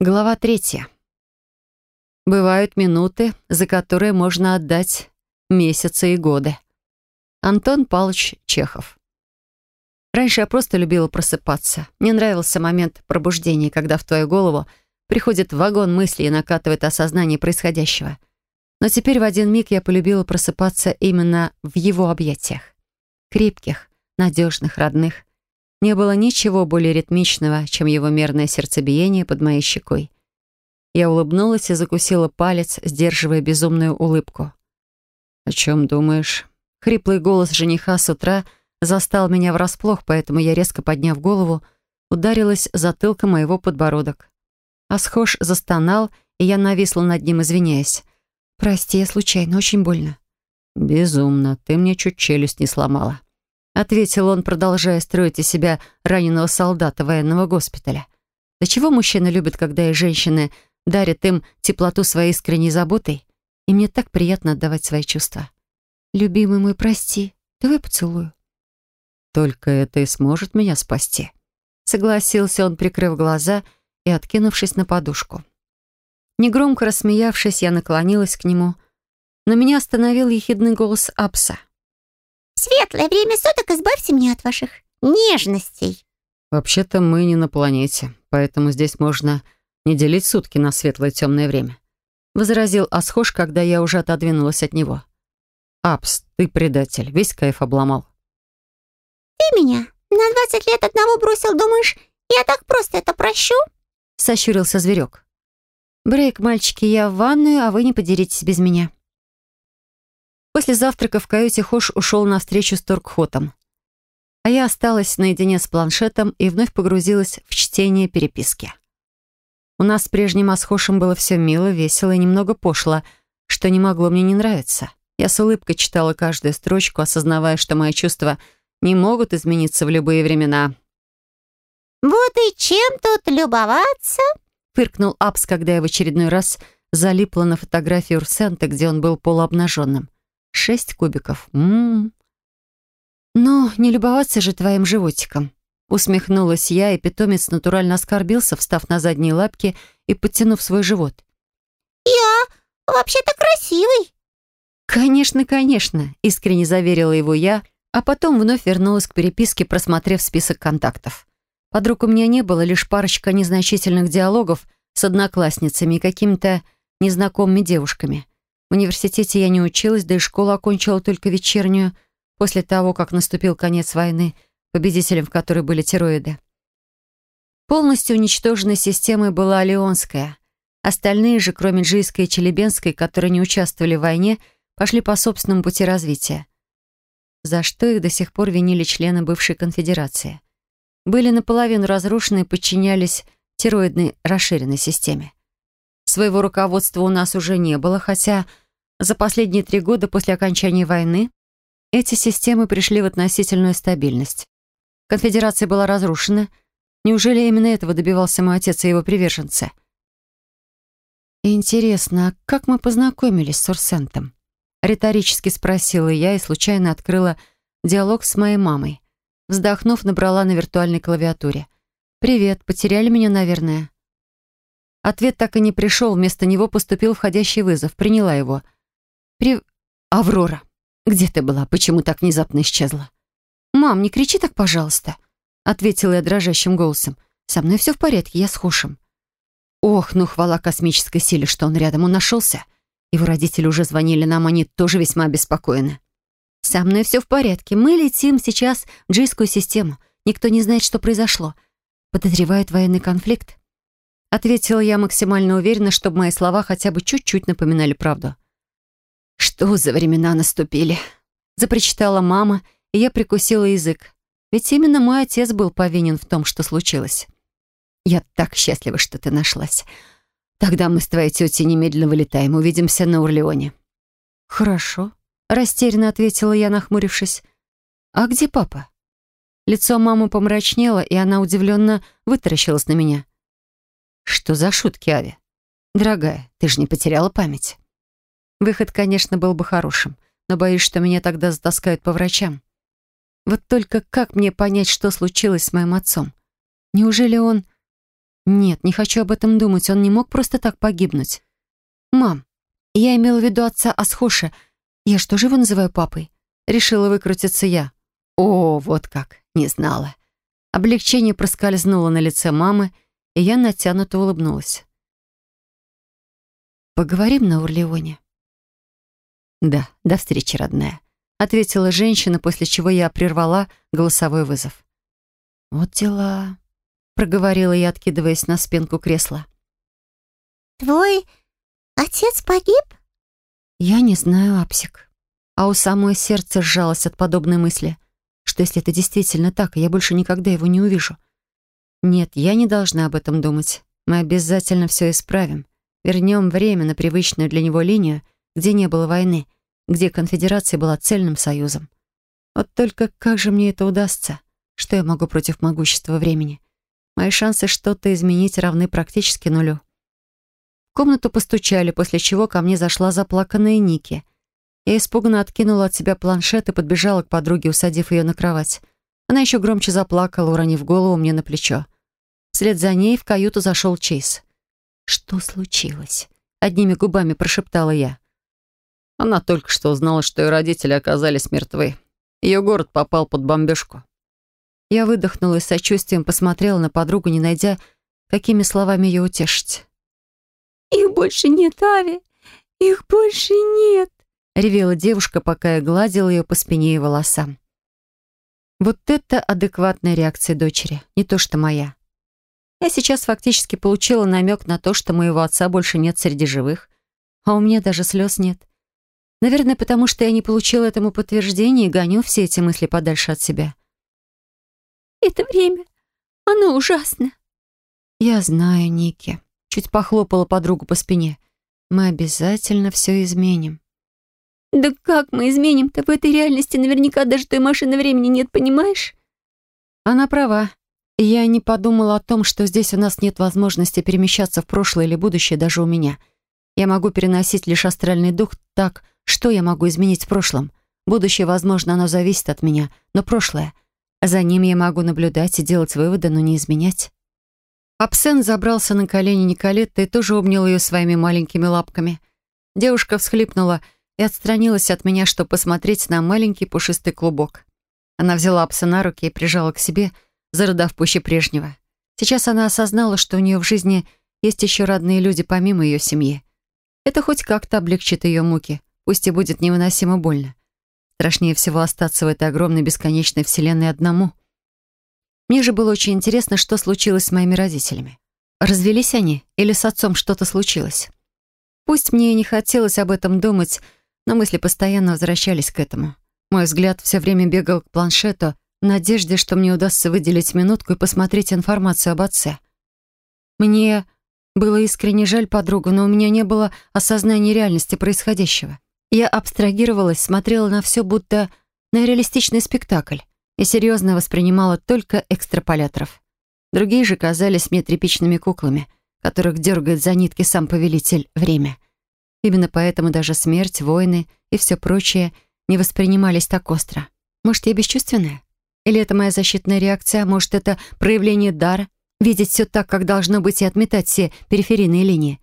Глава третья. Бывают минуты, за которые можно отдать месяцы и годы. Антон Павлович Чехов. Раньше я просто любила просыпаться. Мне нравился момент пробуждения, когда в твою голову приходит вагон мыслей и накатывает осознание происходящего. Но теперь в один миг я полюбила просыпаться именно в его объятиях. Крепких, надежных, родных. Не было ничего более ритмичного, чем его мерное сердцебиение под моей щекой. Я улыбнулась и закусила палец, сдерживая безумную улыбку. «О чем думаешь?» Хриплый голос жениха с утра застал меня врасплох, поэтому я, резко подняв голову, ударилась затылком моего подбородок. Асхош застонал, и я нависла над ним, извиняясь. «Прости, я случайно, очень больно». «Безумно, ты мне чуть челюсть не сломала» ответил он, продолжая строить из себя раненого солдата военного госпиталя. До чего мужчины любят, когда и женщины дарят им теплоту своей искренней заботой? И мне так приятно отдавать свои чувства. «Любимый мой, прости, давай поцелую». «Только это и сможет меня спасти», — согласился он, прикрыв глаза и откинувшись на подушку. Негромко рассмеявшись, я наклонилась к нему, но меня остановил ехидный голос Апса — светлое время суток избавьте меня от ваших нежностей». «Вообще-то мы не на планете, поэтому здесь можно не делить сутки на светлое и темное время», возразил Асхош, когда я уже отодвинулась от него. «Апс, ты предатель, весь кайф обломал». «Ты меня на двадцать лет одного бросил, думаешь, я так просто это прощу?» сощурился зверек. «Брейк, мальчики, я в ванную, а вы не подеритесь без меня». После завтрака в каюте Хош ушел на встречу с Торкхотом. А я осталась наедине с планшетом и вновь погрузилась в чтение переписки. У нас с прежним Асхошем было все мило, весело и немного пошло, что не могло мне не нравиться. Я с улыбкой читала каждую строчку, осознавая, что мои чувства не могут измениться в любые времена. «Вот и чем тут любоваться?» — фыркнул Апс, когда я в очередной раз залипла на фотографию Урсента, где он был полуобнаженным. Шесть кубиков. Ммм. «Ну, не любоваться же твоим животиком», — усмехнулась я, и питомец натурально оскорбился, встав на задние лапки и подтянув свой живот. «Я вообще-то красивый». «Конечно, конечно», — искренне заверила его я, а потом вновь вернулась к переписке, просмотрев список контактов. Подруг у меня не было, лишь парочка незначительных диалогов с одноклассницами и какими-то незнакомыми девушками. В университете я не училась, да и школу окончила только вечернюю, после того, как наступил конец войны, победителем в которой были тероиды. Полностью уничтоженной системой была Алионская. Остальные же, кроме Джийской и Челебенской, которые не участвовали в войне, пошли по собственному пути развития. За что их до сих пор винили члены бывшей конфедерации. Были наполовину разрушены и подчинялись тероидной расширенной системе. Своего руководства у нас уже не было, хотя за последние три года после окончания войны эти системы пришли в относительную стабильность. Конфедерация была разрушена. Неужели именно этого добивался мой отец и его приверженцы? «Интересно, а как мы познакомились с Урсентом?» Риторически спросила я и случайно открыла диалог с моей мамой. Вздохнув, набрала на виртуальной клавиатуре. «Привет, потеряли меня, наверное?» Ответ так и не пришел, вместо него поступил входящий вызов. Приняла его. «При... Аврора, где ты была? Почему так внезапно исчезла?» «Мам, не кричи так, пожалуйста», — ответила я дрожащим голосом. «Со мной все в порядке, я с Хушем». Ох, ну хвала космической силе, что он рядом, он нашелся. Его родители уже звонили нам, они тоже весьма обеспокоены. «Со мной все в порядке. Мы летим сейчас в джийскую систему. Никто не знает, что произошло. Подозревают военный конфликт. Ответила я максимально уверенно, чтобы мои слова хотя бы чуть-чуть напоминали правду. «Что за времена наступили?» Запричитала мама, и я прикусила язык. Ведь именно мой отец был повинен в том, что случилось. «Я так счастлива, что ты нашлась. Тогда мы с твоей тетей немедленно вылетаем, увидимся на Урлеоне». «Хорошо», — растерянно ответила я, нахмурившись. «А где папа?» Лицо мамы помрачнело, и она удивленно вытаращилась на меня. «Что за шутки, Ави? Дорогая, ты же не потеряла память?» Выход, конечно, был бы хорошим, но боюсь, что меня тогда затаскают по врачам. Вот только как мне понять, что случилось с моим отцом? Неужели он... Нет, не хочу об этом думать, он не мог просто так погибнуть. Мам, я имела в виду отца Асхоша. Я что же его называю папой? Решила выкрутиться я. О, вот как, не знала. Облегчение проскользнуло на лице мамы, и я натянуто улыбнулась. «Поговорим на Урлеоне?» «Да, до встречи, родная», — ответила женщина, после чего я прервала голосовой вызов. «Вот дела», — проговорила я, откидываясь на спинку кресла. «Твой отец погиб?» «Я не знаю, Апсик». А у самой сердце сжалось от подобной мысли — что если это действительно так, я больше никогда его не увижу? Нет, я не должна об этом думать. Мы обязательно все исправим. Вернем время на привычную для него линию, где не было войны, где конфедерация была цельным союзом. Вот только как же мне это удастся? Что я могу против могущества времени? Мои шансы что-то изменить равны практически нулю. В комнату постучали, после чего ко мне зашла заплаканная Ники — я испуганно откинула от себя планшет и подбежала к подруге, усадив ее на кровать. Она еще громче заплакала, уронив голову мне на плечо. Вслед за ней в каюту зашел Чейз. «Что случилось?» — одними губами прошептала я. Она только что узнала, что ее родители оказались мертвы. Ее город попал под бомбежку. Я выдохнула и с сочувствием посмотрела на подругу, не найдя, какими словами ее утешить. «Их больше нет, Ави! Их больше нет!» ревела девушка, пока я гладила ее по спине и волосам. Вот это адекватная реакция дочери, не то что моя. Я сейчас фактически получила намек на то, что моего отца больше нет среди живых, а у меня даже слез нет. Наверное, потому что я не получила этому подтверждения и гоню все эти мысли подальше от себя. «Это время, оно ужасно». «Я знаю, Ники», — чуть похлопала подругу по спине. «Мы обязательно все изменим». «Да как мы изменим-то? В этой реальности наверняка даже той машины времени нет, понимаешь?» Она права. Я не подумала о том, что здесь у нас нет возможности перемещаться в прошлое или будущее даже у меня. Я могу переносить лишь астральный дух так, что я могу изменить в прошлом. Будущее, возможно, оно зависит от меня, но прошлое. За ним я могу наблюдать и делать выводы, но не изменять. Абсен забрался на колени Николетты и тоже обнял ее своими маленькими лапками. Девушка всхлипнула — и отстранилась от меня, чтобы посмотреть на маленький пушистый клубок. Она взяла пса на руки и прижала к себе, зарыдав пуще прежнего. Сейчас она осознала, что у нее в жизни есть еще родные люди помимо ее семьи. Это хоть как-то облегчит ее муки, пусть и будет невыносимо больно. Страшнее всего остаться в этой огромной бесконечной вселенной одному. Мне же было очень интересно, что случилось с моими родителями. Развелись они или с отцом что-то случилось? Пусть мне и не хотелось об этом думать, но мысли постоянно возвращались к этому. Мой взгляд все время бегал к планшету в надежде, что мне удастся выделить минутку и посмотреть информацию об отце. Мне было искренне жаль подругу, но у меня не было осознания реальности происходящего. Я абстрагировалась, смотрела на все, будто на реалистичный спектакль, и серьезно воспринимала только экстраполяторов. Другие же казались мне тряпичными куклами, которых дергает за нитки сам повелитель время — Именно поэтому даже смерть, войны и все прочее не воспринимались так остро. Может, я бесчувственная? Или это моя защитная реакция? Может, это проявление дара? Видеть все так, как должно быть, и отметать все периферийные линии?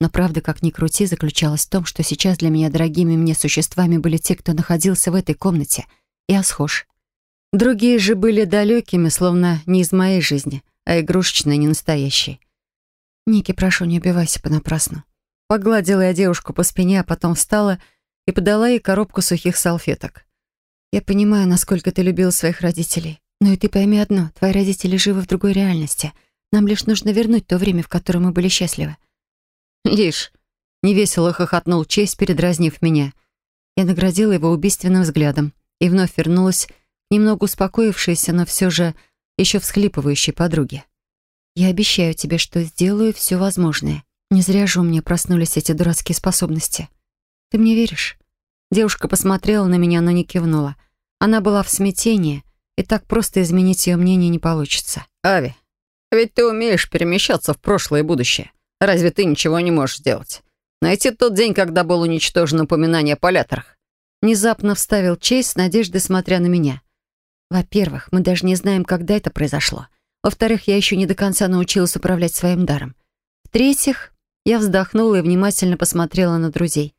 Но правда, как ни крути, заключалась в том, что сейчас для меня дорогими мне существами были те, кто находился в этой комнате, и Асхош. Другие же были далекими, словно не из моей жизни, а игрушечные, не настоящие. «Ники, прошу, не убивайся понапрасну. Погладила я девушку по спине, а потом встала и подала ей коробку сухих салфеток. «Я понимаю, насколько ты любил своих родителей. Но и ты пойми одно, твои родители живы в другой реальности. Нам лишь нужно вернуть то время, в котором мы были счастливы». «Лишь», — невесело хохотнул честь, передразнив меня. Я наградила его убийственным взглядом и вновь вернулась немного успокоившейся, но все же еще всхлипывающей подруге. «Я обещаю тебе, что сделаю все возможное. Не зря же у меня проснулись эти дурацкие способности. Ты мне веришь? Девушка посмотрела на меня, но не кивнула. Она была в смятении, и так просто изменить ее мнение не получится. «Ави, ведь ты умеешь перемещаться в прошлое и будущее. Разве ты ничего не можешь сделать? Найти тот день, когда был уничтожен упоминание о поляторах». Внезапно вставил Чейз с надеждой, смотря на меня. «Во-первых, мы даже не знаем, когда это произошло. Во-вторых, я еще не до конца научилась управлять своим даром. В-третьих, я вздохнула и внимательно посмотрела на друзей.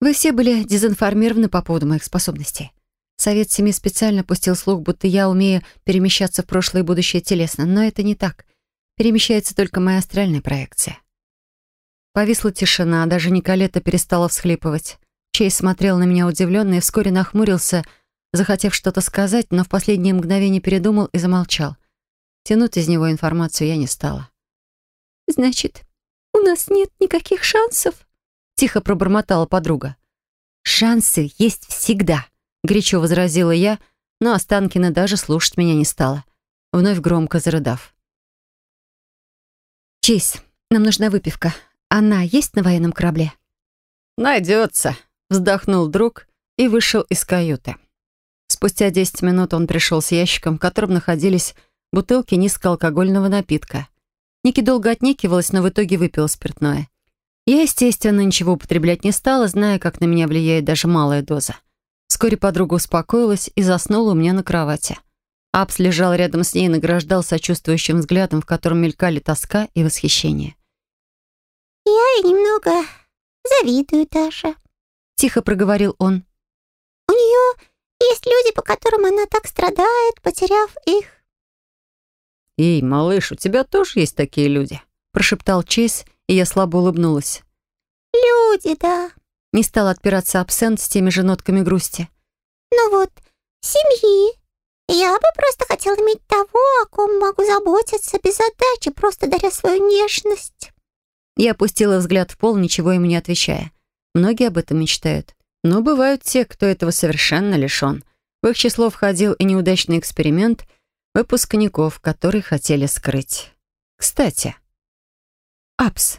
Вы все были дезинформированы по поводу моих способностей. Совет Семи специально пустил слух, будто я умею перемещаться в прошлое и будущее телесно, но это не так. Перемещается только моя астральная проекция. Повисла тишина, даже Николета перестала всхлипывать. Чейз смотрел на меня удивленно и вскоре нахмурился, захотев что-то сказать, но в последнее мгновение передумал и замолчал. Тянуть из него информацию я не стала. «Значит, у нас нет никаких шансов?» — тихо пробормотала подруга. «Шансы есть всегда», — горячо возразила я, но Останкина даже слушать меня не стала, вновь громко зарыдав. «Чейз, нам нужна выпивка. Она есть на военном корабле?» «Найдется», Вздохнул друг и вышел из каюты. Спустя 10 минут он пришел с ящиком, в котором находились бутылки низкоалкогольного напитка. Ники долго отнекивалась, но в итоге выпила спиртное. Я, естественно, ничего употреблять не стала, зная, как на меня влияет даже малая доза. Вскоре подруга успокоилась и заснула у меня на кровати. Апс лежал рядом с ней и награждал сочувствующим взглядом, в котором мелькали тоска и восхищение. «Я немного завидую Даша», — тихо проговорил он. «У нее есть люди, по которым она так страдает, потеряв их». «Эй, малыш, у тебя тоже есть такие люди?» — прошептал Чейз, и я слабо улыбнулась. «Люди, да», — не стал отпираться абсент с теми же нотками грусти. «Ну вот, семьи. Я бы просто хотела иметь того, о ком могу заботиться без отдачи, просто даря свою нежность». Я опустила взгляд в пол, ничего ему не отвечая. Многие об этом мечтают. Но бывают те, кто этого совершенно лишён. В их число входил и неудачный эксперимент выпускников, которые хотели скрыть. Кстати, Апс,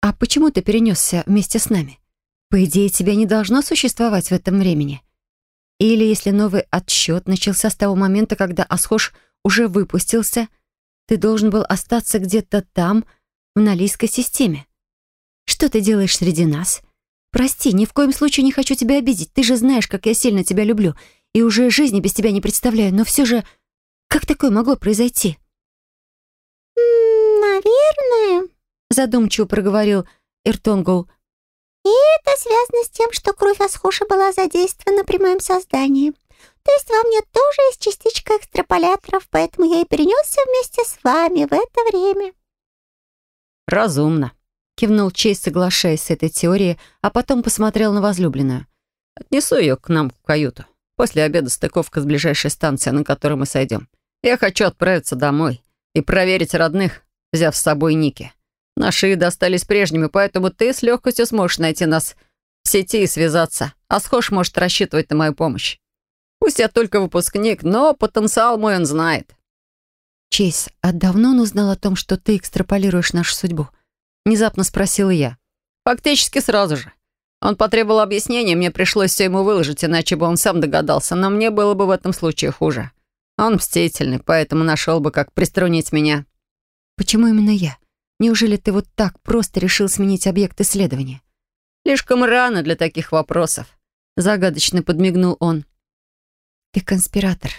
а почему ты перенесся вместе с нами? По идее, тебя не должно существовать в этом времени. Или если новый отсчет начался с того момента, когда Асхош уже выпустился, ты должен был остаться где-то там, в Налийской системе. Что ты делаешь среди нас? «Прости, ни в коем случае не хочу тебя обидеть. Ты же знаешь, как я сильно тебя люблю. И уже жизни без тебя не представляю. Но все же, как такое могло произойти?» «Наверное», — задумчиво проговорил Иртонгоу. «И это связано с тем, что кровь Асхуша была задействована при моем создании. То есть во мне тоже есть частичка экстраполяторов, поэтому я и перенесся вместе с вами в это время». «Разумно», Кивнул Чейз, соглашаясь с этой теорией, а потом посмотрел на возлюбленную. «Отнесу ее к нам в каюту. После обеда стыковка с ближайшей станции, на которой мы сойдем. Я хочу отправиться домой и проверить родных, взяв с собой Ники. Наши достались прежними, поэтому ты с легкостью сможешь найти нас в сети и связаться. А схож может рассчитывать на мою помощь. Пусть я только выпускник, но потенциал мой он знает». «Чейз, а давно он узнал о том, что ты экстраполируешь нашу судьбу?» Внезапно спросила я. Фактически сразу же. Он потребовал объяснения, мне пришлось все ему выложить, иначе бы он сам догадался, но мне было бы в этом случае хуже. Он мстительный, поэтому нашел бы, как приструнить меня. Почему именно я? Неужели ты вот так просто решил сменить объект исследования? Слишком рано для таких вопросов. Загадочно подмигнул он. Ты конспиратор,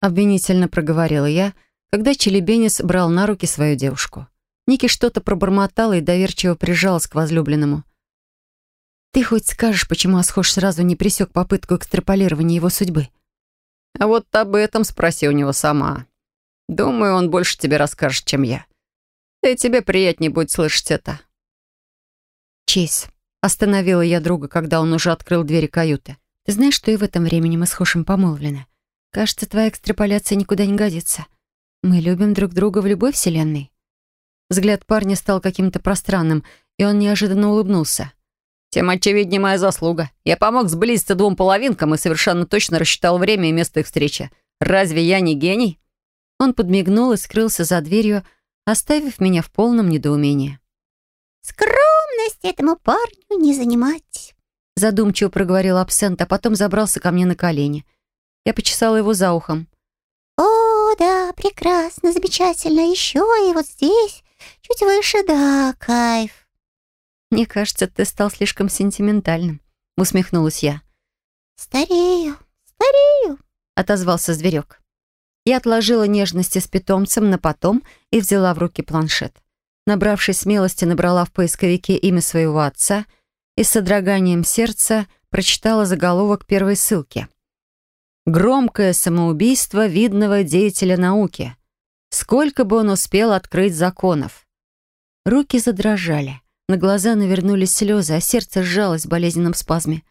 обвинительно проговорила я, когда Челебенец брал на руки свою девушку. Ники что-то пробормотала и доверчиво прижалась к возлюбленному. «Ты хоть скажешь, почему Асхош сразу не пресек попытку экстраполирования его судьбы?» «А вот об этом спроси у него сама. Думаю, он больше тебе расскажет, чем я. И тебе приятнее будет слышать это». «Чейз», — остановила я друга, когда он уже открыл двери каюты. «Ты знаешь, что и в этом времени мы с Хошем помолвлены? Кажется, твоя экстраполяция никуда не годится. Мы любим друг друга в любой вселенной». Взгляд парня стал каким-то пространным, и он неожиданно улыбнулся. «Тем очевиднее моя заслуга. Я помог сблизиться двум половинкам и совершенно точно рассчитал время и место их встречи. Разве я не гений?» Он подмигнул и скрылся за дверью, оставив меня в полном недоумении. «Скромность этому парню не занимать», задумчиво проговорил абсент, а потом забрался ко мне на колени. Я почесала его за ухом. «О, да, прекрасно, замечательно. Еще и вот здесь Чуть выше, да, кайф. Мне кажется, ты стал слишком сентиментальным, усмехнулась я. Старею, старею, отозвался зверек. Я отложила нежности с питомцем на потом и взяла в руки планшет. Набравшись смелости, набрала в поисковике имя своего отца и с содроганием сердца прочитала заголовок первой ссылки. «Громкое самоубийство видного деятеля науки. Сколько бы он успел открыть законов?» Руки задрожали, на глаза навернулись слезы, а сердце сжалось в болезненном спазме.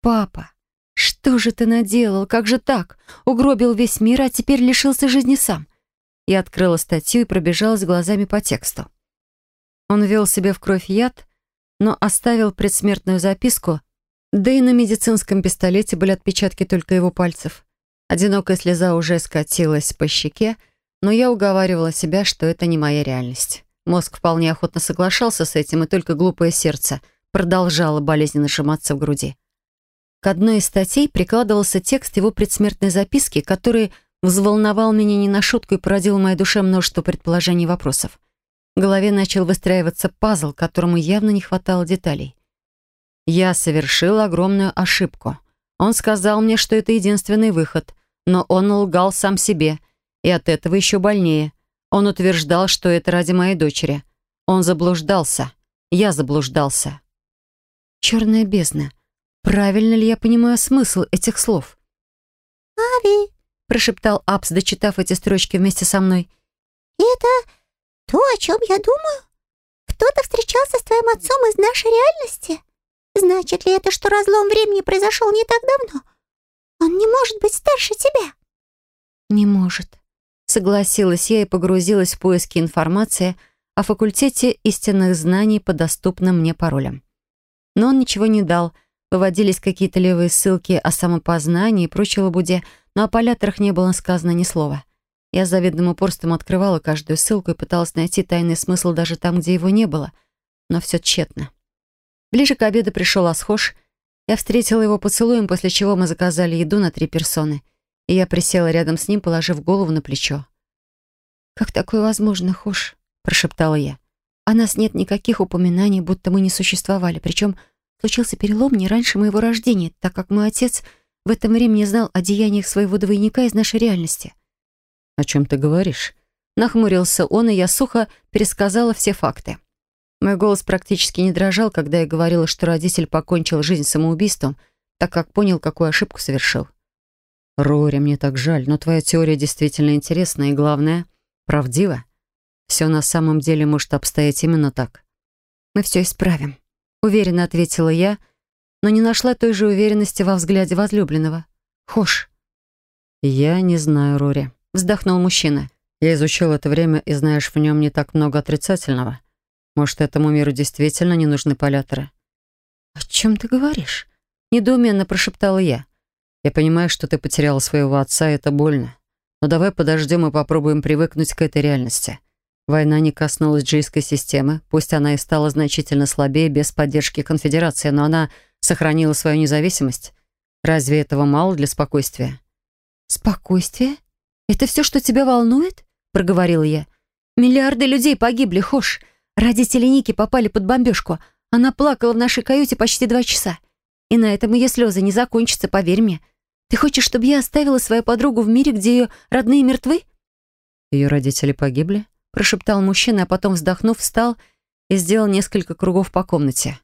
«Папа, что же ты наделал? Как же так? Угробил весь мир, а теперь лишился жизни сам?» Я открыла статью и пробежалась глазами по тексту. Он ввел себе в кровь яд, но оставил предсмертную записку, да и на медицинском пистолете были отпечатки только его пальцев. Одинокая слеза уже скатилась по щеке, но я уговаривала себя, что это не моя реальность. Мозг вполне охотно соглашался с этим, и только глупое сердце продолжало болезненно сжиматься в груди. К одной из статей прикладывался текст его предсмертной записки, который взволновал меня не на шутку и породил в моей душе множество предположений и вопросов. В голове начал выстраиваться пазл, которому явно не хватало деталей. Я совершил огромную ошибку. Он сказал мне, что это единственный выход, но он лгал сам себе, и от этого еще больнее. Он утверждал, что это ради моей дочери. Он заблуждался. Я заблуждался. Черная бездна. Правильно ли я понимаю смысл этих слов? «Ави», — прошептал Апс, дочитав эти строчки вместе со мной. «Это то, о чем я думаю? Кто-то встречался с твоим отцом из нашей реальности? Значит ли это, что разлом времени произошел не так давно? Он не может быть старше тебя?» «Не может», — согласилась я и погрузилась в поиски информации о факультете истинных знаний по доступным мне паролям. Но он ничего не дал, выводились какие-то левые ссылки о самопознании и прочей лабуде, но о поляторах не было сказано ни слова. Я завидным упорством открывала каждую ссылку и пыталась найти тайный смысл даже там, где его не было. Но все тщетно. Ближе к обеду пришел Асхош. Я встретила его поцелуем, после чего мы заказали еду на три персоны. И я присела рядом с ним, положив голову на плечо. «Как такое возможно, Хош?» — прошептала я. «О нас нет никаких упоминаний, будто мы не существовали. Причем случился перелом не раньше моего рождения, так как мой отец в этом времени знал о деяниях своего двойника из нашей реальности». «О чем ты говоришь?» Нахмурился он, и я сухо пересказала все факты. Мой голос практически не дрожал, когда я говорила, что родитель покончил жизнь самоубийством, так как понял, какую ошибку совершил. «Рори, мне так жаль, но твоя теория действительно интересна и, главное, правдива. Все на самом деле может обстоять именно так». «Мы все исправим», — уверенно ответила я, но не нашла той же уверенности во взгляде возлюбленного. «Хош». «Я не знаю, Рори», вздохнул мужчина. «Я изучил это время, и знаешь, в нем не так много отрицательного. Может, этому миру действительно не нужны поляторы?» «О чем ты говоришь?» Недоуменно прошептала я. «Я понимаю, что ты потеряла своего отца, это больно. Но давай подождем и попробуем привыкнуть к этой реальности. Война не коснулась джийской системы, пусть она и стала значительно слабее без поддержки конфедерации, но она сохранила свою независимость. Разве этого мало для спокойствия?» «Спокойствие?» «Это все, что тебя волнует?» — проговорила я. «Миллиарды людей погибли, Хош. Родители Ники попали под бомбежку. Она плакала в нашей каюте почти два часа. И на этом ее слезы не закончатся, поверь мне. Ты хочешь, чтобы я оставила свою подругу в мире, где ее родные мертвы?» «Ее родители погибли?» — прошептал мужчина, а потом, вздохнув, встал и сделал несколько кругов по комнате.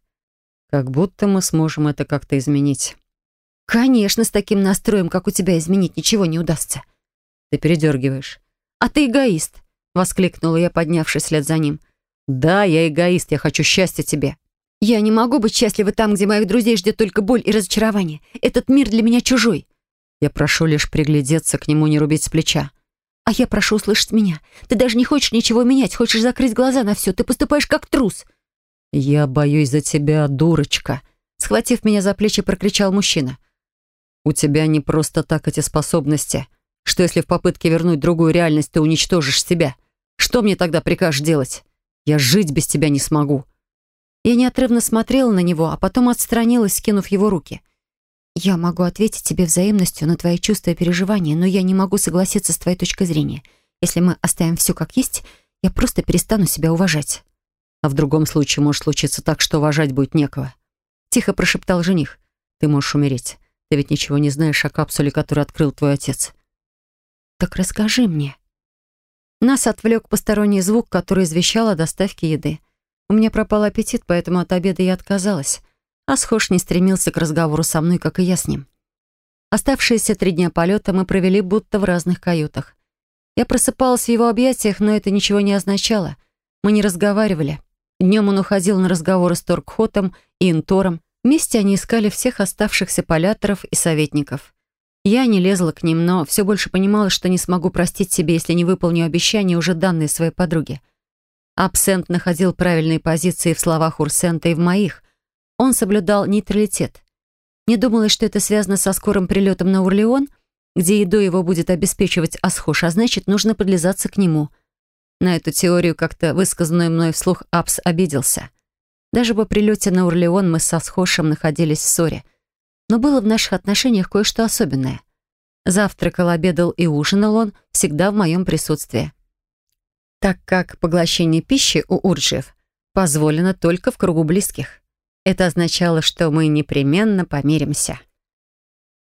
«Как будто мы сможем это как-то изменить». «Конечно, с таким настроем, как у тебя, изменить ничего не удастся». Ты передергиваешь. «А ты эгоист!» — воскликнула я, поднявшись вслед за ним. «Да, я эгоист, я хочу счастья тебе». «Я не могу быть счастлива там, где моих друзей ждет только боль и разочарование. Этот мир для меня чужой». «Я прошу лишь приглядеться к нему, не рубить с плеча». «А я прошу услышать меня. Ты даже не хочешь ничего менять, хочешь закрыть глаза на все. Ты поступаешь как трус». «Я боюсь за тебя, дурочка», — схватив меня за плечи, прокричал мужчина. «У тебя не просто так эти способности. Что если в попытке вернуть другую реальность ты уничтожишь себя? Что мне тогда прикажешь делать? Я жить без тебя не смогу». Я неотрывно смотрела на него, а потом отстранилась, скинув его руки. «Я могу ответить тебе взаимностью на твои чувства и переживания, но я не могу согласиться с твоей точкой зрения. Если мы оставим все как есть, я просто перестану себя уважать». «А в другом случае может случиться так, что уважать будет некого», — тихо прошептал жених. «Ты можешь умереть. Ты ведь ничего не знаешь о капсуле, которую открыл твой отец. Так расскажи мне». Нас отвлек посторонний звук, который извещал о доставке еды. У меня пропал аппетит, поэтому от обеда я отказалась. А Схож не стремился к разговору со мной, как и я с ним. Оставшиеся три дня полета мы провели будто в разных каютах. Я просыпалась в его объятиях, но это ничего не означало. Мы не разговаривали. Днем он уходил на разговоры с Торкхотом и Интором. Вместе они искали всех оставшихся поляторов и советников. Я не лезла к ним, но все больше понимала, что не смогу простить себе, если не выполню обещания, уже данные своей подруге. Абсент находил правильные позиции в словах Урсента и в моих. Он соблюдал нейтралитет. Не думала, что это связано со скорым прилетом на Урлеон, где еду его будет обеспечивать Асхош, а значит, нужно подлизаться к нему. На эту теорию, как-то высказанную мной вслух, Апс обиделся. Даже по прилете на Урлеон мы с Асхошем находились в ссоре. Но было в наших отношениях кое-что особенное. Завтракал, обедал и ужинал он всегда в моем присутствии так как поглощение пищи у урджиев позволено только в кругу близких. Это означало, что мы непременно помиримся.